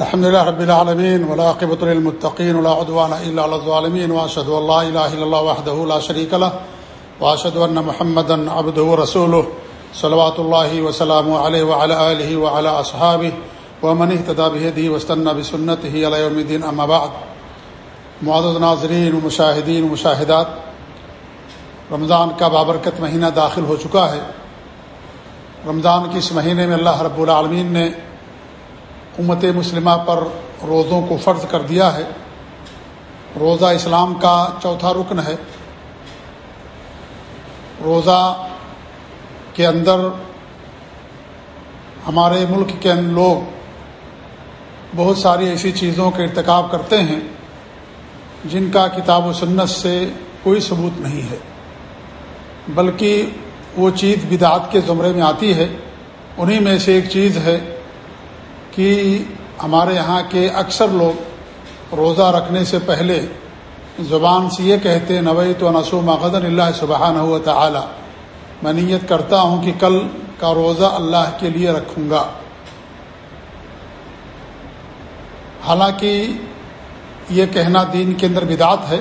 الحمد لله رب العالمين ولا للمتقين، ولا عدوان إلا على الظالمين، وأشهد أن لا إله إلا الله وحده لا شريك له، وأشهد أن محمدا عبده ورسوله، صلوات الله وسلامه عليه وعلى آله وعلى أصحابه، ومن اهتدى بهديه واستنى بسنته إلى يوم الدين، أما بعد. معزز ناظرین و مشاہدین و مشاہدات، رمضان کا بابرکت مہینہ داخل ہو چکا ہے۔ رمضان کے اس مہینے میں اللہ رب العالمین نے امت مسلمہ پر روزوں کو فرض کر دیا ہے۔ روزہ اسلام کا چوتھا رکن ہے۔ روزہ کے اندر ہمارے ملک کے لوگ بہت ساری ایسی چیزوں کا ارتکاب کرتے ہیں جن کا کتاب و سنت سے کوئی ثبوت نہیں ہے۔ بلکہ وہ چیز بدعات کے زمرے میں آتی ہے۔ انہی میں سے ایک چیز ہے کہ ہمارے یہاں کے اکثر لوگ روزہ رکھنے سے پہلے زبان سے یہ کہتے نوئی تو نسو مغدن اللہ سبحانہ ہوا تعالی۔ میں نیت کرتا ہوں کہ کل کا روزہ اللہ کے لیے رکھوں گا۔ حالانکہ یہ کہنا دین کے اندر بدعت ہے،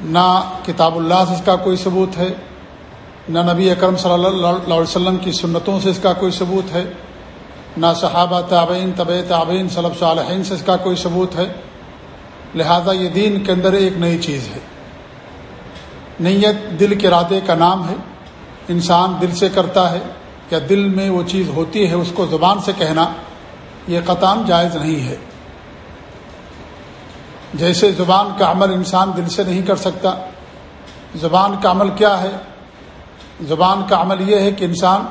نہ کتاب اللہ سے اس کا کوئی ثبوت ہے، نہ نبی اکرم صلی اللہ علیہ وسلم کی سنتوں سے اس کا کوئی ثبوت ہے۔ نہ صحابہ تعبین طب تعبین صلب صالحین سے اس کا کوئی ثبوت ہے؟ لہذا یہ دین کے اندر ایک نئی چیز ہے۔ نیت دل کے ارادے کا نام ہے۔ انسان دل سے کرتا ہے یا دل میں وہ چیز ہوتی ہے، اس کو زبان سے کہنا یہ قطام جائز نہیں ہے۔ جیسے زبان کا عمل انسان دل سے نہیں کر سکتا، زبان کا عمل کیا ہے؟ زبان کا عمل یہ ہے کہ انسان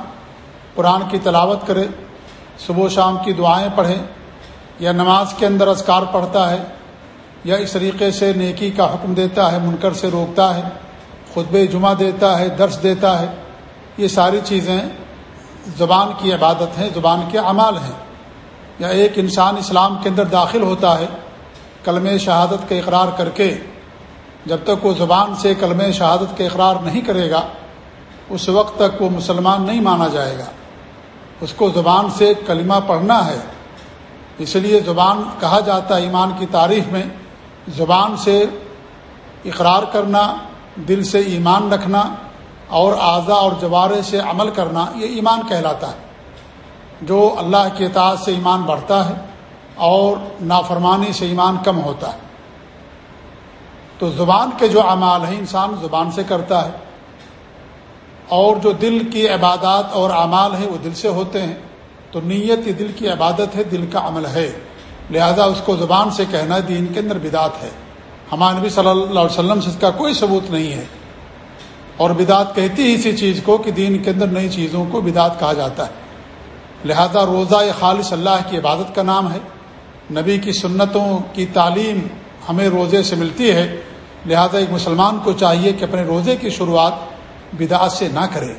قرآن کی تلاوت کرے صبح و شام کی دعائیں پڑھیں، یا نماز کے اندر اذکار پڑھتا ہے، یا اس طریقے سے نیکی کا حکم دیتا ہے، منکر سے روکتا ہے خطب جمعہ دیتا ہے، درس دیتا ہے، یہ ساری چیزیں زبان کی عبادت ہیں، زبان کے اعمال ہیں۔ یا ایک انسان اسلام کے اندر داخل ہوتا ہے کلم شہادت کا اقرار کر کے، جب تک وہ زبان سے کلم شہادت کا اقرار نہیں کرے گا، اس وقت تک وہ مسلمان نہیں مانا جائے گا۔ اس کو زبان سے کلمہ پڑھنا ہے۔ اس لیے زبان کہا جاتا ہے ایمان کی تعریف میں، زبان سے اقرار کرنا، دل سے ایمان رکھنا اور اعضا اور جوارے سے عمل کرنا، یہ ایمان کہلاتا ہے۔ جو اللہ کے اطاعت سے ایمان بڑھتا ہے اور نافرمانی سے ایمان کم ہوتا ہے۔ تو زبان کے جو اعمال ہیں، انسان زبان سے کرتا ہے۔ اور جو دل کی عبادات اور اعمال ہیں وہ دل سے ہوتے ہیں، تو نیت یہ دل کی عبادت ہے، دل کا عمل ہے۔ لہذا اس کو زبان سے کہنا دین کے اندر بدعت ہے۔ ہمارے نبی صلی اللہ علیہ وسلم سے اس کا کوئی ثبوت نہیں ہے۔ اور بدعت کہتی ہی اسی چیز کو کہ دین کے اندر نئی چیزوں کو بدعت کہا جاتا ہے۔ لہذا روزہ خالص اللہ کی عبادت کا نام ہے۔ نبی کی سنتوں کی تعلیم ہمیں روزے سے ملتی ہے۔ لہذا ایک مسلمان کو چاہیے کہ اپنے روزے کی شروعات بدعت سے نہ کرے،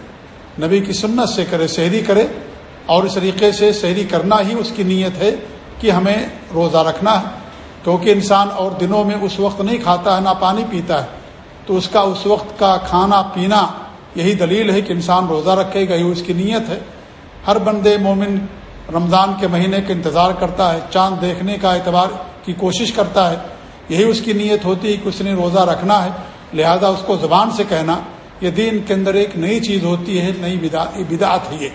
نبی کی سنت سے کرے شہری کرے، اور اس طریقے سے شہری کرنا ہی اس کی نیت ہے کہ ہمیں روزہ رکھنا ہے۔ کیونکہ انسان اور دنوں میں اس وقت نہیں کھاتا ہے، نہ پانی پیتا ہے۔ تو اس کا اس وقت کا کھانا پینا یہی دلیل ہے کہ انسان روزہ رکھے گا یہ اس کی نیت ہے۔ ہر بندے مومن رمضان کے مہینے کا انتظار کرتا ہے، چاند دیکھنے کا اعتبار کی کوشش کرتا ہے۔ یہی اس کی نیت ہوتی ہے کہ اس نے روزہ رکھنا ہے، لہذا اس کو زبان سے کہنا۔ یہ دین کے اندر ایک نئی چیز ہوتی ہے، نئی بدعت ہے یہ۔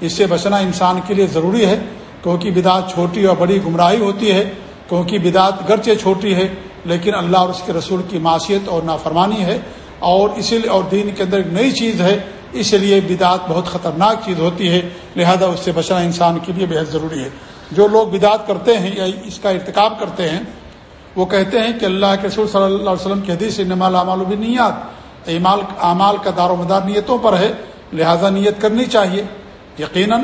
اس سے بچنا انسان کے لیے ضروری ہے۔ کیونکہ بدعت چھوٹی اور بڑی گمراہی ہوتی ہے۔ کیونکہ بدعت گرچہ چھوٹی ہے، لیکن اللہ اور اس کے رسول کی معاشیت اور نافرمانی ہے۔ اور اسی لیے، اور دین کے اندر ایک نئی چیز ہے۔ اس لیے بدعت بہت خطرناک چیز ہوتی ہے۔ لہذا اس سے بچنا انسان کے لیے بہت ضروری ہے۔ جو لوگ بدعت کرتے ہیں یا اس کا ارتکاب کرتے ہیں، وہ کہتے ہیں کہ اللہ کے رسول صلی اللہ علیہ وسلم کی حدیث انما نمال نیات اعمال اعمال کا دار و مدار نیتوں پر ہے، لہذا نیت کرنی چاہیے۔ یقیناً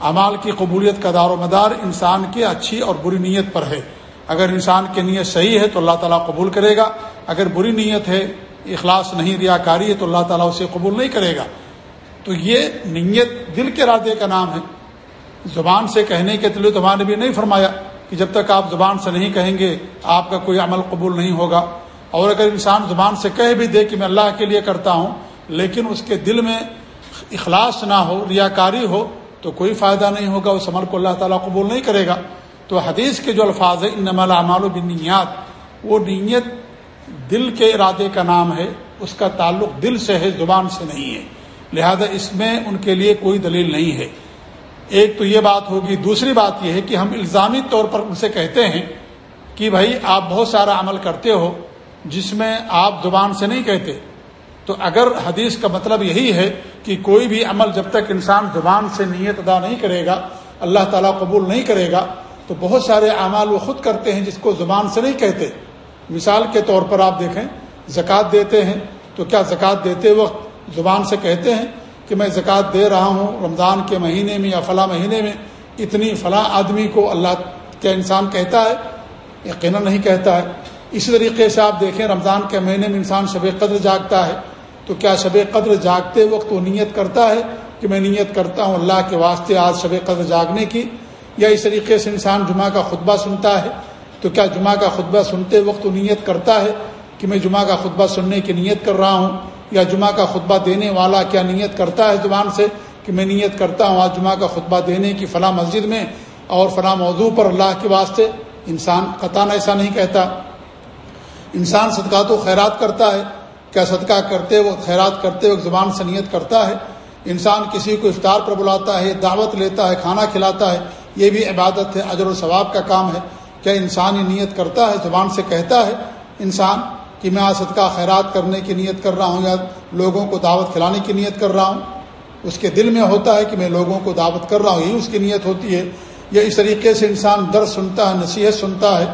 اعمال کی قبولیت کا دار و مدار انسان کی اچھی اور بری نیت پر ہے۔ اگر انسان کی نیت صحیح ہے تو اللہ تعالیٰ قبول کرے گا۔ اگر بری نیت ہے، اخلاص نہیں ریا کاری ہے تو اللہ تعالیٰ اسے قبول نہیں کرے گا۔ تو یہ نیت دل کے ارادے کا نام ہے۔ زبان سے کہنے کے تلے تمہارے بھی نہیں فرمایا کہ جب تک آپ زبان سے نہیں کہیں گے، آپ کا کوئی عمل قبول نہیں ہوگا۔ اور اگر انسان زبان سے کہہ بھی دے کہ میں اللہ کے لیے کرتا ہوں، لیکن اس کے دل میں اخلاص نہ ہو، ریاکاری ہو، تو کوئی فائدہ نہیں ہوگا، اس عمل کو اللہ تعالیٰ قبول نہیں کرے گا۔ تو حدیث کے جو الفاظ ہیں ان اعمال و بنیات وہ نیت دل کے ارادے کا نام ہے، اس کا تعلق دل سے ہے، زبان سے نہیں ہے۔ لہذا اس میں ان کے لیے کوئی دلیل نہیں ہے۔ ایک تو یہ بات ہوگی، دوسری بات یہ ہے کہ ہم الزامی طور پر ان سے کہتے ہیں کہ بھائی، آپ بہت سارا عمل کرتے ہو جس میں آپ زبان سے نہیں کہتے، تو اگر حدیث کا مطلب یہی ہے کہ کوئی بھی عمل جب تک انسان زبان سے نیت ادا نہیں کرے گا، اللہ تعالیٰ قبول نہیں کرے گا، تو بہت سارے اعمال وہ خود کرتے ہیں جس کو زبان سے نہیں کہتے۔ مثال کے طور پر آپ دیکھیں، زکوٰۃ دیتے ہیں، تو کیا زکوٰۃ دیتے وقت زبان سے کہتے ہیں کہ میں زکوٰۃ دے رہا ہوں رمضان کے مہینے میں یا فلاں مہینے میں؟ اتنی فلاں آدمی کو اللہ کیا انسان کہتا ہے، یقیناً نہیں کہتا ہے۔ اسی طریقے سے آپ دیکھیں رمضان کے مہینے میں انسان شب قدر جاگتا ہے۔ تو کیا شب قدر جاگتے وقت وہ نیت کرتا ہے کہ میں نیت کرتا ہوں اللہ کے واسطے آج شب قدر جاگنے کی؟ یا اس طریقے سے انسان جمعہ کا خطبہ سنتا ہے۔ تو کیا جمعہ کا خطبہ سنتے وقت وہ نیت کرتا ہے کہ میں جمعہ کا خطبہ سننے کی نیت کر رہا ہوں؟ یا جمعہ کا خطبہ دینے والا کیا نیت کرتا ہے زبان سے کہ میں نیت کرتا ہوں آج جمعہ کا خطبہ دینے کی فلاں مسجد میں اور فلاں موضوع پر اللہ کے واسطے؟ انسان قطان ایسا نہیں کہتا۔ انسان صدقات و خیرات کرتا ہے، کیا صدقہ کرتے وقت، خیرات کرتے وقت زبان سے نیت کرتا ہے؟ انسان کسی کو افطار پر بلاتا ہے، دعوت لیتا ہے، کھانا کھلاتا ہے، یہ بھی عبادت ہے، اجر و ثواب کا کام ہے۔ کیا انسان یہ نیت کرتا ہے، زبان سے کہتا ہے، انسان کہ میں آج صدقہ، خیرات کرنے کی نیت کر رہا ہوں یا لوگوں کو دعوت کھلانے کی نیت کر رہا ہوں؟ اس کے دل میں ہوتا ہے کہ میں لوگوں کو دعوت کر رہا ہوں، یہی اس کی نیت ہوتی ہے۔ یا اس طریقے سے انسان در سنتا ہے، نصیحت سنتا ہے،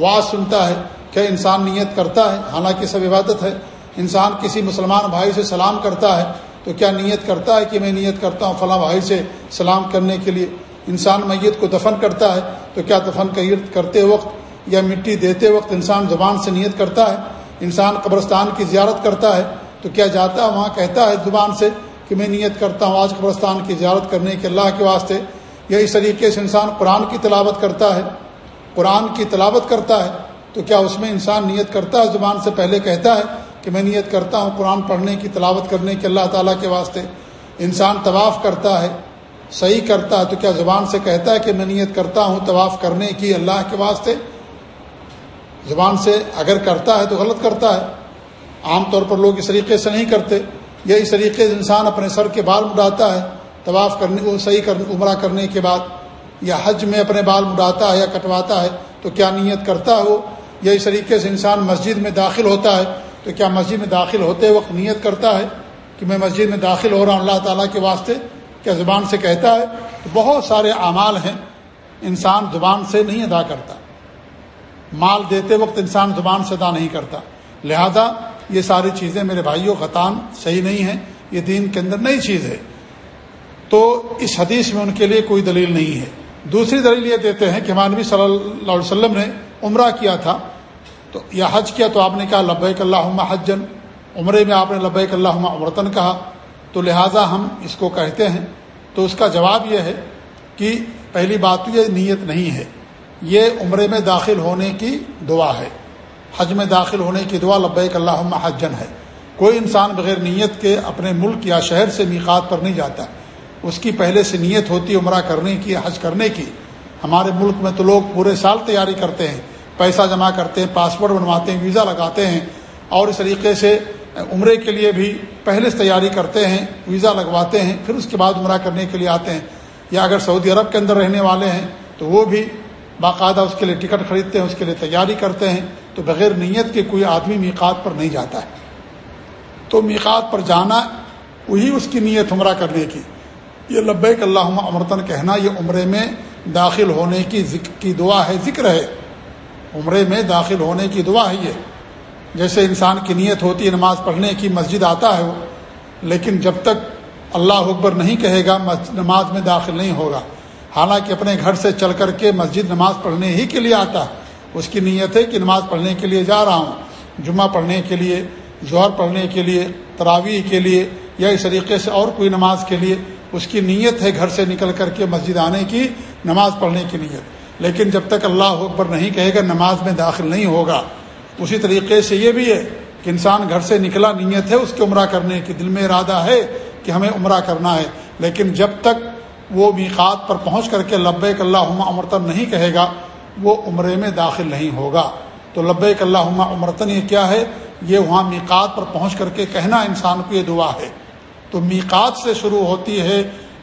واز سنتا ہے کیا انسان نیت کرتا ہے؟ حالانکہ سب عبادت ہے۔ انسان کسی مسلمان بھائی سے سلام کرتا ہے تو کیا نیت کرتا ہے کہ میں نیت کرتا ہوں فلاں بھائی سے سلام کرنے کے لیے؟ انسان میت کو دفن کرتا ہے تو کیا دفن کرتے وقت یا مٹی دیتے وقت انسان زبان سے نیت کرتا ہے؟ انسان قبرستان کی زیارت کرتا ہے تو کیا جاتا ہے؟ وہاں کہتا ہے زبان سے کہ میں نیت کرتا ہوں آج قبرستان کی زیارت کرنے کے اللہ کے واسطے۔ یا اس طریقے سے انسان قرآن کی تلاوت کرتا ہے۔ قرآن کی تلاوت کرتا ہے۔ تو کیا اس میں انسان نیت کرتا ہے؟ زبان سے پہلے کہتا ہے کہ میں نیت کرتا ہوں قرآن پڑھنے کی، تلاوت کرنے کے اللہ تعالیٰ کے واسطے۔ انسان طواف کرتا ہے، صحیح کرتا ہے، تو کیا زبان سے کہتا ہے کہ میں نیت کرتا ہوں طواف کرنے کی اللہ کے واسطے؟ زبان سے اگر کرتا ہے تو غلط کرتا ہے۔ عام طور پر لوگ اس طریقے سے نہیں کرتے۔ یا اس طریقے سے انسان اپنے سر کے بال مڈاتا ہے، طواف کرنے کو صحیح کر عمرہ کرنے کے بعد، یا حج میں اپنے بال مڈاتا ہے یا کٹواتا ہے، تو کیا نیت کرتا ہے وہ یا اس طریقے سے انسان مسجد میں داخل ہوتا ہے، تو کیا مسجد میں داخل ہوتے وقت نیت کرتا ہے کہ میں مسجد میں داخل ہو رہا ہوں، اللہ تعالیٰ کے واسطے؟ کیا زبان سے کہتا ہے؟ تو بہت سارے اعمال ہیں، انسان زبان سے نہیں ادا کرتا۔ مال دیتے وقت انسان زبان سے ادا نہیں کرتا۔ لہذا یہ ساری چیزیں میرے بھائیوں قطان صحیح نہیں ہیں، یہ دین کے اندر نئی چیز ہے۔ تو اس حدیث میں ان کے لیے کوئی دلیل نہیں ہے۔ دوسری دلیل یہ دیتے ہیں کہ ہمارے صلی اللہ علیہ وسلم نے عمرہ کیا تھا، تو یا حج کیا تو آپ نے کہا، لبیک اللہ حجن عمرے میں آپ نے لبیک اللہ عمرتن کہا۔ تو لہٰذا ہم اس کو کہتے ہیں۔ تو اس کا جواب یہ ہے کہ پہلی بات تو یہ نیت نہیں ہے۔ یہ عمرے میں داخل ہونے کی دعا ہے۔ حج میں داخل ہونے کی دعا لبیک اللہ حجن ہے۔ کوئی انسان بغیر نیت کے اپنے ملک یا شہر سے میقات پر نہیں جاتا۔ اس کی پہلے سے نیت ہوتی عمرہ کرنے کی، حج کرنے کی۔ ہمارے ملک میں تو لوگ پورے سال تیاری کرتے ہیں، پیسہ جمع کرتے ہیں، پاسپورٹ بنواتے ہیں، ویزا لگاتے ہیں، اور اس طریقے سے عمرے کے لیے بھی پہلے سے تیاری کرتے ہیں، ویزا لگواتے ہیں، پھر اس کے بعد عمرہ کرنے کے لیے آتے ہیں۔ یا اگر سعودی عرب کے اندر رہنے والے ہیں تو وہ بھی باقاعدہ اس کے لیے ٹکٹ خریدتے ہیں، اس کے لیے تیاری کرتے ہیں۔ تو بغیر نیت کے کوئی آدمی میقات پر نہیں جاتا ہے۔ تو میقات پر جانا وہی اس کی نیت عمرہ کرنے کی۔ یہ لبیک اللہ امرتن کہنا، یہ عمرے میں داخل ہونے کی ذکر کی دعا ہے، ذکر ہے۔ عمرے میں داخل ہونے کی دعا ہے یہ۔ جیسے انسان کی نیت ہوتی ہے نماز پڑھنے کی، مسجد آتا ہے وہ، لیکن جب تک اللہ اکبر نہیں کہے گا نماز میں داخل نہیں ہوگا۔ حالانکہ اپنے گھر سے چل کر کے مسجد نماز پڑھنے ہی کے لیے آتا ہے۔ اس کی نیت ہے کہ نماز پڑھنے کے لیے جا رہا ہوں۔ جمعہ پڑھنے کے لیے، ظہر پڑھنے کے لیے، تراویح کے لیے یا اس طریقے سے اور کوئی نماز کے لیے، اس کی نیت ہے گھر سے نکل کر کے مسجد آنے کی۔ نماز پڑھنے کی نیت لیکن جب تک اللہ اکبر نہیں کہے گا نماز میں داخل نہیں ہوگا، اسی طریقے سے یہ بھی ہے کہ انسان گھر سے نکلا نیت ہے، اس کے عمرہ کرنے کی دل میں ارادہ ہے کہ ہمیں عمرہ کرنا ہے۔ لیکن جب تک وہ میقات پر پہنچ کر کے لب اللہ امرتن نہیں کہے گا، وہ عمرے میں داخل نہیں ہوگا۔ تو لب اللہ عمرتن یہ کیا ہے؟ یہ وہاں میقات پر پہنچ کر کے کہنا انسان کو یہ دعا ہے۔ تو میقات سے شروع ہوتی ہے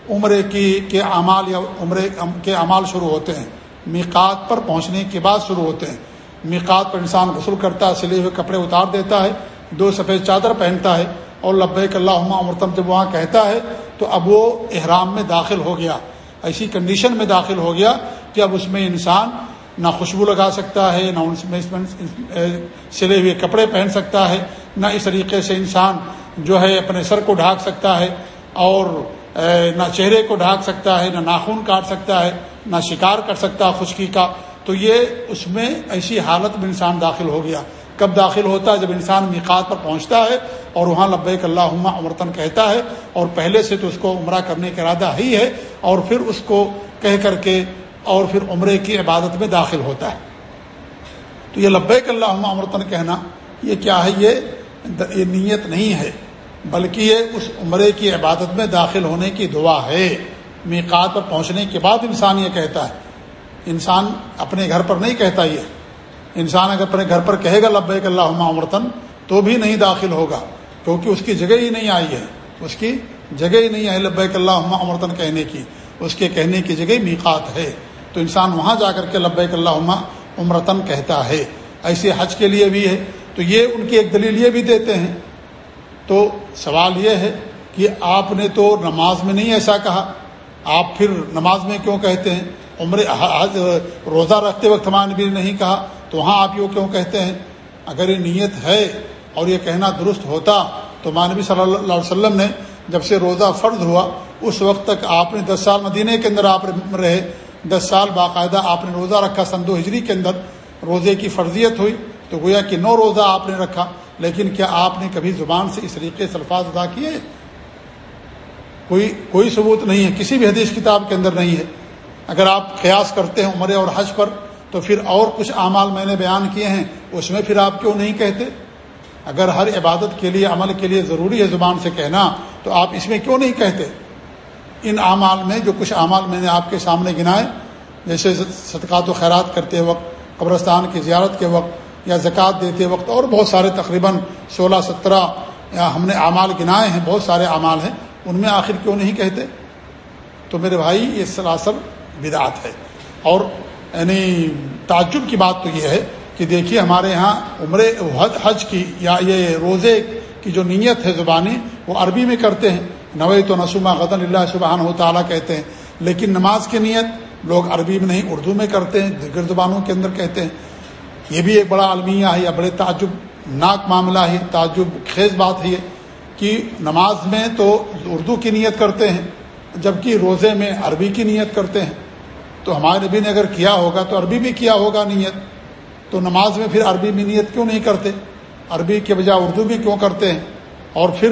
عمرے کی کے اعمال یا عمرے کے اعمال شروع ہوتے ہیں۔ میقات پر پہنچنے کے بعد شروع ہوتے ہیں۔ میقات پر انسان غسل کرتا ہے، سلے ہوئے کپڑے اتار دیتا ہے، دو سفید چادر پہنتا ہے اور لبیک اللہ عمرتم جب وہاں کہتا ہے تو اب وہ احرام میں داخل ہو گیا۔ ایسی کنڈیشن میں داخل ہو گیا کہ اب اس میں انسان نہ خوشبو لگا سکتا ہے، نہ سلے ہوئے کپڑے پہن سکتا ہے، نہ اس طریقے سے انسان جو ہے اپنے سر کو ڈھانک سکتا ہے اور نہ چہرے کو ڈھانک سکتا ہے، نہ ناخون کاٹ سکتا ہے، نہ شکار کر سکتا ہے خشکی کا۔ تو یہ اس میں ایسی حالت میں انسان داخل ہو گیا۔ کب داخل ہوتا ہے؟ جب انسان نکات پر پہنچتا ہے اور وہاں لبیک اللہ عمہ امرتن کہتا ہے اور پہلے سے تو اس کو عمرہ کرنے کا ارادہ ہی ہے اور پھر اس کو کہہ کر کے اور پھر عمرے کی عبادت میں داخل ہوتا ہے۔ تو یہ لبیک اللہ امرتن کہنا، یہ کیا ہے؟ یہ یہ نیت نہیں ہے۔ بلکہ یہ اس عمرے کی عبادت میں داخل ہونے کی دعا ہے۔ میقات پر پہنچنے کے بعد انسان یہ کہتا ہے۔ انسان اپنے گھر پر نہیں کہتا یہ۔ انسان اگر اپنے گھر پر کہے گا، لبیک اللہ عمرتن، تو بھی نہیں داخل ہوگا۔ کیونکہ اس کی جگہ ہی نہیں آئی ہے۔ اس کی جگہ ہی نہیں آئی لبیک اللہ عمرتن کہنے کی۔ اس کے کہنے کی جگہ میقات ہے۔ تو انسان وہاں جا کر کے لبیک اللہ عمرتن کہتا ہے۔ ایسے حج کے لیے بھی ہے۔ تو یہ ان کی ایک دلیل یہ بھی دیتے ہیں۔ تو سوال یہ ہے کہ آپ نے تو نماز میں نہیں ایسا کہا، آپ پھر نماز میں کیوں کہتے ہیں؟ عمر روزہ رکھتے وقت ہمارے نبی نے نہیں کہا، تو وہاں آپ یوں کیوں کہتے ہیں؟ اگر یہ نیت ہے اور یہ کہنا درست ہوتا تو مانبی صلی اللہ علیہ وسلم نے جب سے روزہ فرض ہوا، اس وقت تک آپ نے دس سال مدینہ کے اندر آپ رہے، دس سال باقاعدہ آپ نے روزہ رکھا سندو ہجری کے اندر، روزے کی فرضیت ہوئی تو گویا کہ نو روزہ آپ نے رکھا۔ لیکن کیا آپ نے کبھی زبان سے اس طریقے سے الفاظ ادا کیے؟ کوئی کوئی ثبوت نہیں ہے، کسی بھی حدیث کتاب کے اندر نہیں ہے۔ اگر آپ قیاس کرتے ہیں عمرے اور حج پر، تو پھر اور کچھ اعمال میں نے بیان کیے ہیں، اس میں پھر آپ کیوں نہیں کہتے؟ اگر ہر عبادت کے لیے، عمل کے لیے ضروری ہے زبان سے کہنا، تو آپ اس میں کیوں نہیں کہتے؟ ان اعمال میں، جو کچھ اعمال میں نے آپ کے سامنے گنائے، جیسے صدقات و خیرات کرتے وقت، قبرستان کی زیارت کے وقت یا زکوٰۃ دیتے وقت اور بہت سارے تقریباً سولہ، سترہ ہم نے اعمال گنائے ہیں، بہت سارے اعمال ہیں، ان میں آخر کیوں نہیں کہتے؟ تو میرے بھائی، یہ سراسر بدعت ہے۔ اور یعنی تعجب کی بات تو یہ ہے کہ دیکھیے ہمارے یہاں عمر حج کی یا یہ روزے کی جو نیت ہے زبانی، وہ عربی میں کرتے ہیں۔ نوے تو نسومہ غدن اللہ سبحان و تعالیٰ کہتے ہیں۔ لیکن نماز کی نیت لوگ عربی میں نہیں، اردو میں کرتے ہیں، دیگر زبانوں کے اندر کہتے ہیں۔ یہ بھی ایک بڑا المیہ ہے یا بڑے تعجب ناک معاملہ ہے، تعجب خیز بات ہے کہ نماز میں تو اردو کی نیت کرتے ہیں، جبکہ روزے میں عربی کی نیت کرتے ہیں۔ تو ہمارے نبی نے اگر کیا ہوگا تو عربی بھی کیا ہوگا نیت۔ تو نماز میں پھر عربی میں نیت کیوں نہیں کرتے؟ عربی کے بجائے اردو بھی کیوں کرتے ہیں؟ اور پھر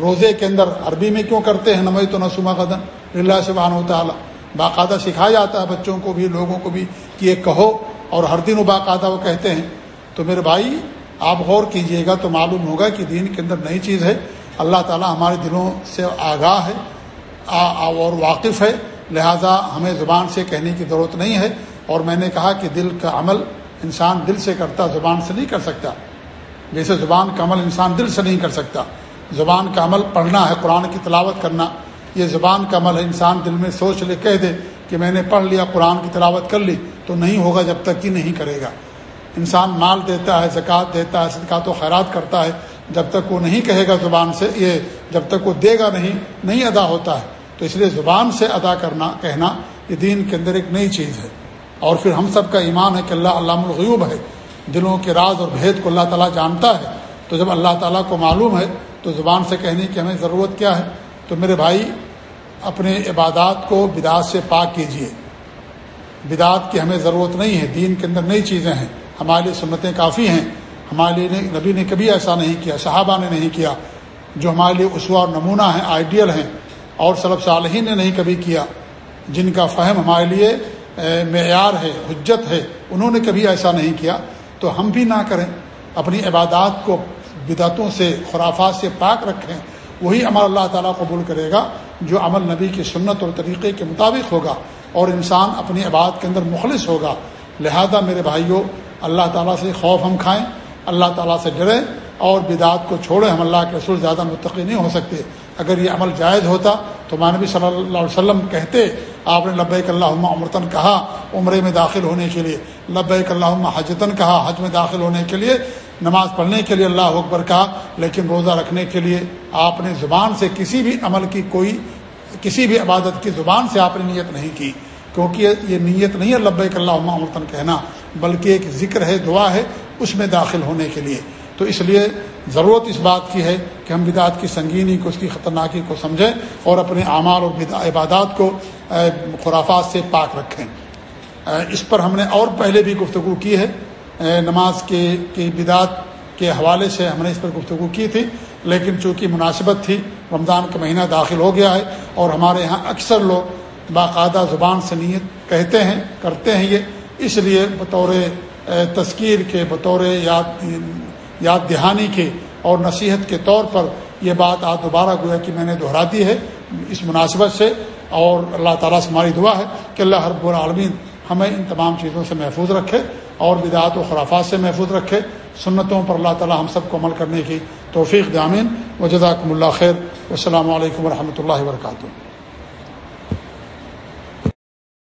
روزے کے اندر عربی میں کیوں کرتے ہیں؟ نماز تو نسما قدم اللہ سبحانہ و تعالیٰ باقاعدہ سکھایا جاتا ہے بچوں کو بھی، لوگوں کو بھی کہ یہ کہو۔ اور ہر دن وہ باقاعدہ وہ کہتے ہیں، تو میرے بھائی، آپ غور کیجیے گا تو معلوم ہوگا کہ دین کے اندر نئی چیز ہے۔ اللہ تعالیٰ ہمارے دلوں سے آگاہ ہے اور واقف ہے۔ لہذا ہمیں زبان سے کہنے کی ضرورت نہیں ہے۔ اور میں نے کہا کہ دل کا عمل انسان دل سے کرتا، زبان سے نہیں کر سکتا۔ جیسے زبان کا عمل انسان دل سے نہیں کر سکتا۔ زبان کا عمل پڑھنا ہے، قرآن کی تلاوت کرنا۔ یہ زبان کا عمل ہے، انسان دل میں سوچ لے، کہہ دے۔ کہ میں نے پڑھ لیا، قرآن کی تلاوت کر لی، تو نہیں ہوگا جب تک کہ نہیں کرے گا۔ انسان مال دیتا ہے زکوٰۃ دیتا ہے، صدقات و خیرات کرتا ہے، جب تک وہ نہیں کہے گا زبان سے یہ جب تک وہ دے گا نہیں نہیں ادا ہوتا ہے۔ تو اس لیے زبان سے ادا کرنا، کہنا، یہ دین کے اندر ایک نئی چیز ہے۔ اور پھر ہم سب کا ایمان ہے کہ اللہ علام الغیوب ہے۔ دلوں کے راز اور بھید کو اللہ تعالیٰ جانتا ہے۔ تو جب اللہ تعالیٰ کو معلوم ہے، تو زبان سے کہنے کی ہمیں ضرورت کیا ہے؟ تو میرے بھائی اپنے عبادات کو بدعت سے پاک کیجیے بدعت کی ہمیں ضرورت نہیں ہے، دین کے اندر نئی چیزیں ہیں۔ ہمارے لیے سنتیں کافی ہیں۔ ہمارے لیے نبی نے کبھی ایسا نہیں کیا، صحابہ نے نہیں کیا۔ جو ہمارے لیے اسوا اور نمونہ ہیں، آئیڈیل ہیں۔ اور صلب صالحین نے نہیں کبھی کیا۔ جن کا فہم ہمارے لیے معیار ہے، حجت ہے، انہوں نے کبھی ایسا نہیں کیا۔ تو ہم بھی نہ کریں۔ اپنی عبادات کو بدعتوں سے، خرافات سے پاک رکھیں۔ وہی ہمارا اللہ تعالیٰ قبول کرے گا۔ جو عمل نبی کی سنت اور طریقے کے مطابق ہوگا اور انسان اپنی عبادت کے اندر مخلص ہوگا، لہذا میرے بھائیوں اللہ تعالیٰ سے خوف ہم کھائیں، اللہ تعالیٰ سے ڈریں اور بدعت کو چھوڑیں، ہم اللہ کے رسول زیادہ متقی نہیں ہو سکتے۔ اگر یہ عمل جائز ہوتا تو مانبی صلی اللہ علیہ وسلم کہتے، آپ نے لبیک اللہ عمرتن کہا عمرے میں داخل ہونے کے لیے، لبیک اللہ حجتن کہا حج میں داخل ہونے کے لیے نماز پڑھنے کے لیے اللہ اکبر کہا، لیکن روزہ رکھنے کے لیے آپ نے زبان سے کسی بھی عمل کی کوئی، کسی بھی عبادت کی زبان سے آپ نے نیت نہیں کی۔ کیونکہ یہ نیت نہیں ہے لبیک اللہ عمرتن کہنا، بلکہ ایک ذکر ہے، دعا ہے اس میں داخل ہونے کے لیے۔ تو اس لیے ضرورت اس بات کی ہے کہ ہم بدعت کی سنگینی کو، اس کی خطرناکی کو سمجھیں اور اپنے اعمال اور عبادات کو خرافات سے پاک رکھیں۔ اس پر ہم نے اور پہلے بھی گفتگو کی ہے۔ نماز کے، کی بدعت کے حوالے سے ہم نے اس پر گفتگو کی تھی، لیکن چونکہ مناسبت تھی، رمضان کا مہینہ داخل ہو گیا ہے اور ہمارے یہاں اکثر لوگ باقاعدہ زبان سے نیت کہتے ہیں، کرتے ہیں یہ، اس لیے بطور تذکیر کے، بطور یاد یاد دہانی کے اور نصیحت کے طور پر یہ بات آج دوبارہ گویا کہ میں نے دہرا دی ہے اس مناسبت سے اور اللہ تعالیٰ سے ہماری دعا ہے کہ اللہ رب العالمین ہمیں ان تمام چیزوں سے محفوظ رکھے اور بدعات و خرافات سے محفوظ رکھے۔ سنتوں پر اللہ تعالیٰ ہم سب کو عمل کرنے کی توفیق دامین و جزاکم اللہ خیر۔ السلام علیکم ورحمۃ اللہ وبرکاتہ۔